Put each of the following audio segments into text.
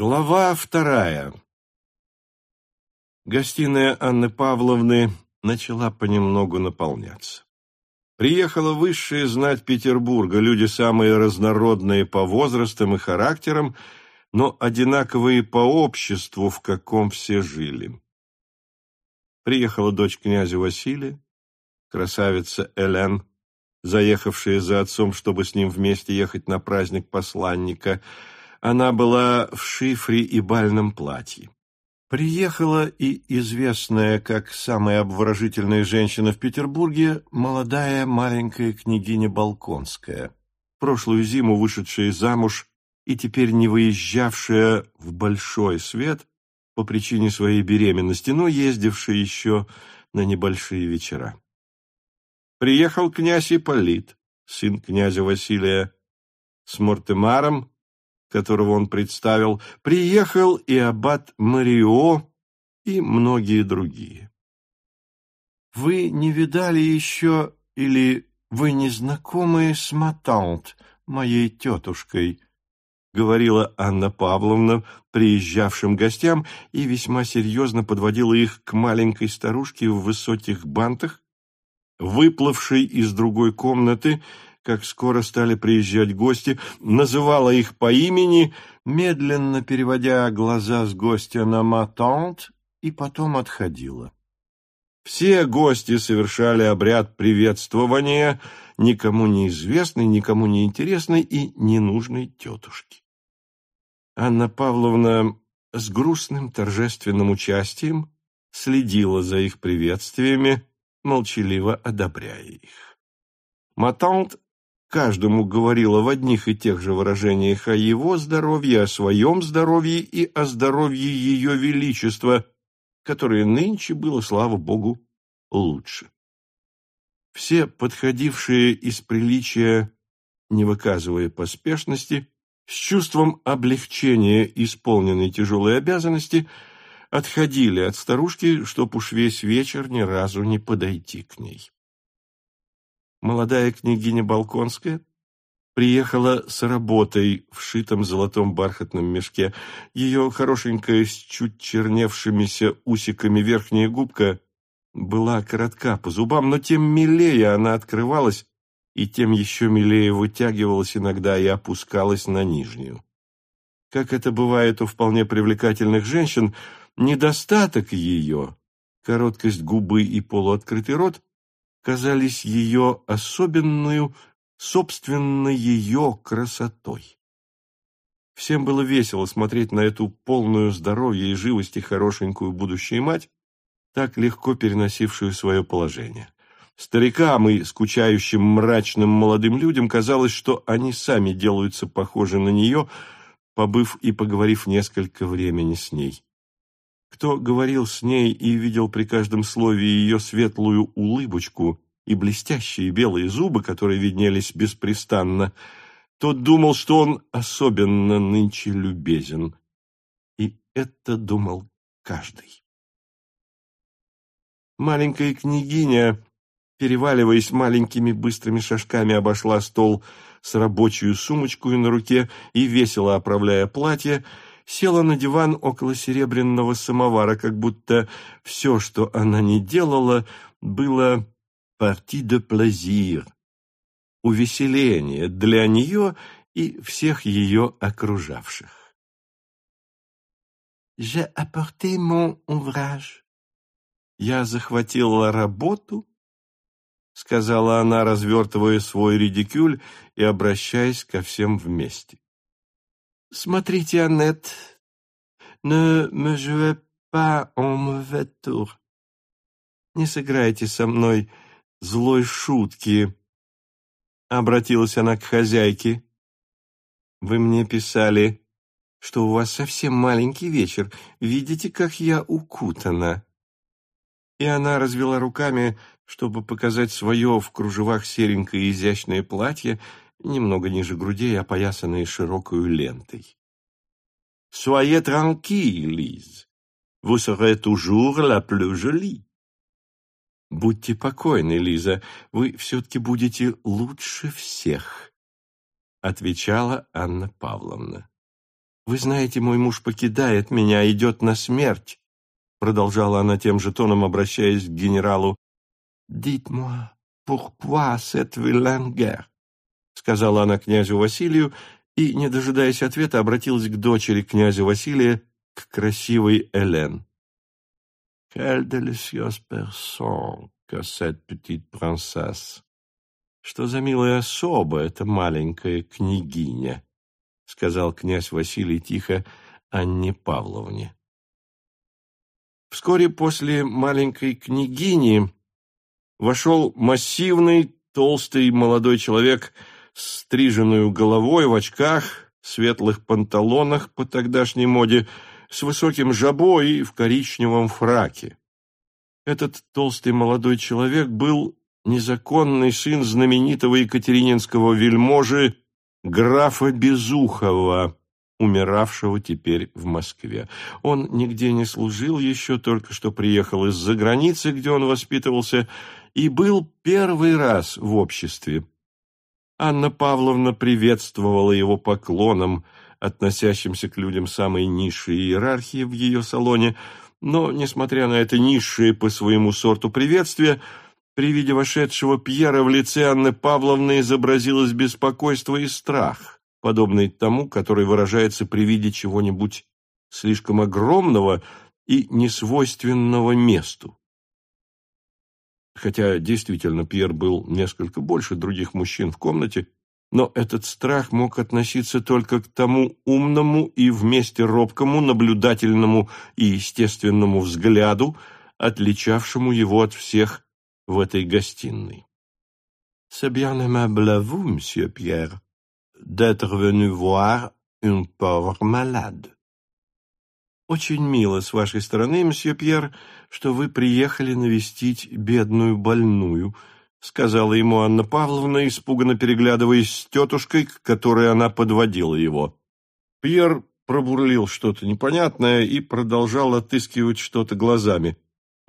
Глава вторая. Гостиная Анны Павловны начала понемногу наполняться. Приехала высшая знать Петербурга, люди самые разнородные по возрастам и характерам, но одинаковые по обществу, в каком все жили. Приехала дочь князя Василия, красавица Элен, заехавшая за отцом, чтобы с ним вместе ехать на праздник посланника – она была в шифре и бальном платье. Приехала и известная как самая обворожительная женщина в Петербурге молодая маленькая княгиня Балконская, прошлую зиму вышедшая замуж и теперь не выезжавшая в большой свет по причине своей беременности, но ездившая еще на небольшие вечера. Приехал князь Ипполит, сын князя Василия, с Мортемаром которого он представил, приехал и аббат Марио и многие другие. «Вы не видали еще или вы не знакомы с Матант, моей тетушкой?» — говорила Анна Павловна приезжавшим гостям и весьма серьезно подводила их к маленькой старушке в высоких бантах, выплывшей из другой комнаты как скоро стали приезжать гости, называла их по имени, медленно переводя глаза с гостя на «матант» и потом отходила. Все гости совершали обряд приветствования никому неизвестной, никому не интересной и ненужной тетушки. Анна Павловна с грустным торжественным участием следила за их приветствиями, молчаливо одобряя их. Матант каждому говорила в одних и тех же выражениях о его здоровье, о своем здоровье и о здоровье ее величества, которое нынче было, слава богу, лучше. Все подходившие из приличия, не выказывая поспешности, с чувством облегчения исполненной тяжелой обязанности, отходили от старушки, чтоб уж весь вечер ни разу не подойти к ней молодая княгиня Балконская приехала с работой в шитом золотом бархатном мешке. Ее хорошенькая с чуть черневшимися усиками верхняя губка была коротка по зубам, но тем милее она открывалась, и тем еще милее вытягивалась иногда и опускалась на нижнюю. Как это бывает у вполне привлекательных женщин, недостаток ее, короткость губы и полуоткрытый рот, казались ее особенную, собственно, ее красотой. Всем было весело смотреть на эту полную здоровья и живости хорошенькую будущую мать, так легко переносившую свое положение. Старикам и скучающим мрачным молодым людям казалось, что они сами делаются похожи на нее, побыв и поговорив несколько времени с ней. Кто говорил с ней и видел при каждом слове ее светлую улыбочку и блестящие белые зубы, которые виднелись беспрестанно, тот думал, что он особенно нынче любезен. И это думал каждый. Маленькая княгиня, переваливаясь маленькими быстрыми шажками, обошла стол с рабочей сумочкой на руке и, весело оправляя платье, села на диван около серебряного самовара, как будто все, что она не делала, было «partie de plaisir» — увеселение для нее и всех ее окружавших. «J'ai apporté mon ouvrage». «Я захватила работу», — сказала она, развертывая свой редикюль и обращаясь ко всем вместе. Смотрите, Аннет, ne me jouez pas en mauvais. Не сыграйте со мной злой шутки. Обратилась она к хозяйке. Вы мне писали, что у вас совсем маленький вечер. Видите, как я укутана. И она развела руками, чтобы показать свое в кружевах серенькое изящное платье, немного ниже грудей, опоясанные широкой лентой. «Soyez tranquille, Лиз, vous serez toujours la plus jolie». «Будьте покойны, Лиза, вы все-таки будете лучше всех», — отвечала Анна Павловна. Вы знаете, мой муж покидает меня, идет на смерть, продолжала она тем же тоном, обращаясь к генералу. «Dites-moi, pourquoi cette vilaine guerre?» Сказала она князю Василию и, не дожидаясь ответа, обратилась к дочери князя Василия, к красивой Элен. «Quelle délicieuse personne que cette petite princesse!» «Что за милая особа эта маленькая княгиня?» — сказал князь Василий тихо Анне Павловне. Вскоре после маленькой княгини вошел массивный, толстый молодой человек стриженную головой в очках, светлых панталонах по тогдашней моде, с высоким жабо и в коричневом фраке. Этот толстый молодой человек был незаконный сын знаменитого екатерининского вельможи графа Безухова, умиравшего теперь в Москве. Он нигде не служил еще, только что приехал из-за границы, где он воспитывался, и был первый раз в обществе. Анна Павловна приветствовала его поклоном, относящимся к людям самой низшей иерархии в ее салоне, но, несмотря на это низшее по своему сорту приветствие, при виде вошедшего Пьера в лице Анны Павловны изобразилось беспокойство и страх, подобный тому, который выражается при виде чего-нибудь слишком огромного и несвойственного месту. Хотя действительно Пьер был несколько больше других мужчин в комнате, но этот страх мог относиться только к тому умному и вместе робкому, наблюдательному и естественному взгляду, отличавшему его от всех в этой гостиной. «C'est bien aimable à vous, monsieur Pierre, d'être venu voir une pauvre malade». «Очень мило с вашей стороны, мсье Пьер, что вы приехали навестить бедную больную», сказала ему Анна Павловна, испуганно переглядываясь с тетушкой, к которой она подводила его. Пьер пробурлил что-то непонятное и продолжал отыскивать что-то глазами.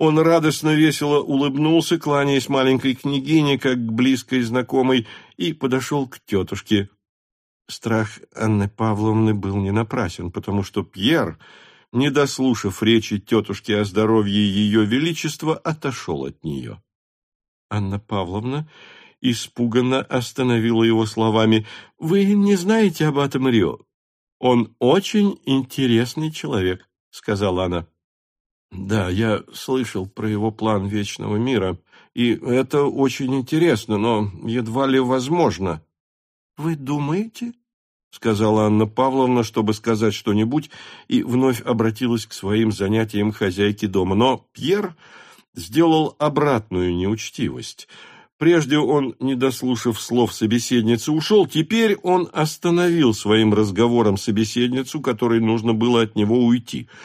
Он радостно весело улыбнулся, кланяясь маленькой княгине, как близкой знакомой, и подошел к тетушке. Страх Анны Павловны был не напрасен, потому что Пьер, не дослушав речи тетушки о здоровье ее величества, отошел от нее. Анна Павловна испуганно остановила его словами. «Вы не знаете об этом Рио? Он очень интересный человек», — сказала она. Да, я слышал про его план вечного мира, и это очень интересно, но едва ли возможно. Вы думаете? Сказала Анна Павловна, чтобы сказать что-нибудь, и вновь обратилась к своим занятиям хозяйки дома. Но Пьер сделал обратную неучтивость. Прежде он, не дослушав слов собеседницы, ушел, теперь он остановил своим разговором собеседницу, которой нужно было от него уйти –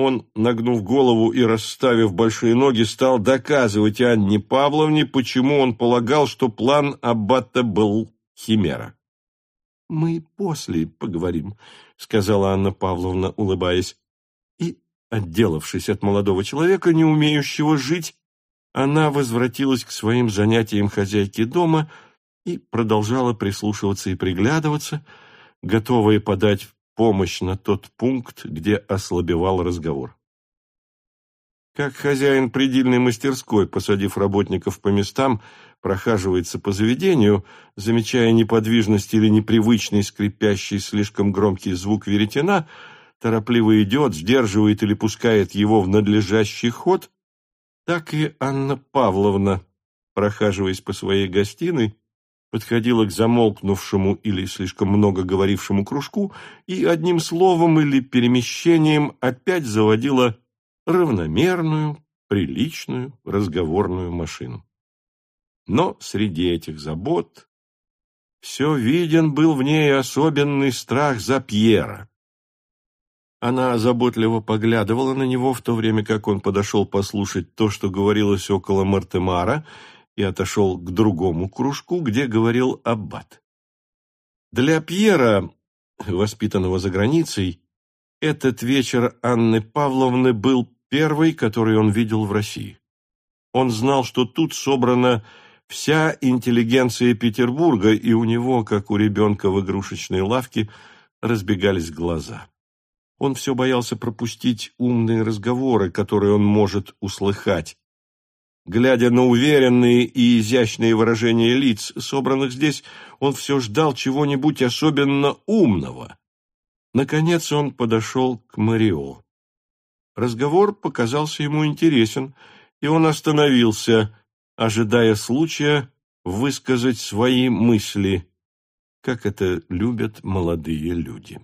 он, нагнув голову и расставив большие ноги, стал доказывать Анне Павловне, почему он полагал, что план Аббата был химера. «Мы после поговорим», — сказала Анна Павловна, улыбаясь. И, отделавшись от молодого человека, не умеющего жить, она возвратилась к своим занятиям хозяйки дома и продолжала прислушиваться и приглядываться, готовая подать помощь на тот пункт, где ослабевал разговор. Как хозяин предельной мастерской, посадив работников по местам, прохаживается по заведению, замечая неподвижность или непривычный скрипящий слишком громкий звук веретена, торопливо идет, сдерживает или пускает его в надлежащий ход, так и Анна Павловна, прохаживаясь по своей гостиной, подходила к замолкнувшему или слишком много говорившему кружку и одним словом или перемещением опять заводила равномерную, приличную разговорную машину. Но среди этих забот все виден был в ней особенный страх за Пьера. Она заботливо поглядывала на него, в то время как он подошел послушать то, что говорилось около Мартемара, и отошел к другому кружку, где говорил аббат. Для Пьера, воспитанного за границей, этот вечер Анны Павловны был первый, который он видел в России. Он знал, что тут собрана вся интеллигенция Петербурга, и у него, как у ребенка в игрушечной лавке, разбегались глаза. Он все боялся пропустить умные разговоры, которые он может услыхать. Глядя на уверенные и изящные выражения лиц, собранных здесь, он все ждал чего-нибудь особенно умного. Наконец он подошел к Марио. Разговор показался ему интересен, и он остановился, ожидая случая высказать свои мысли, как это любят молодые люди.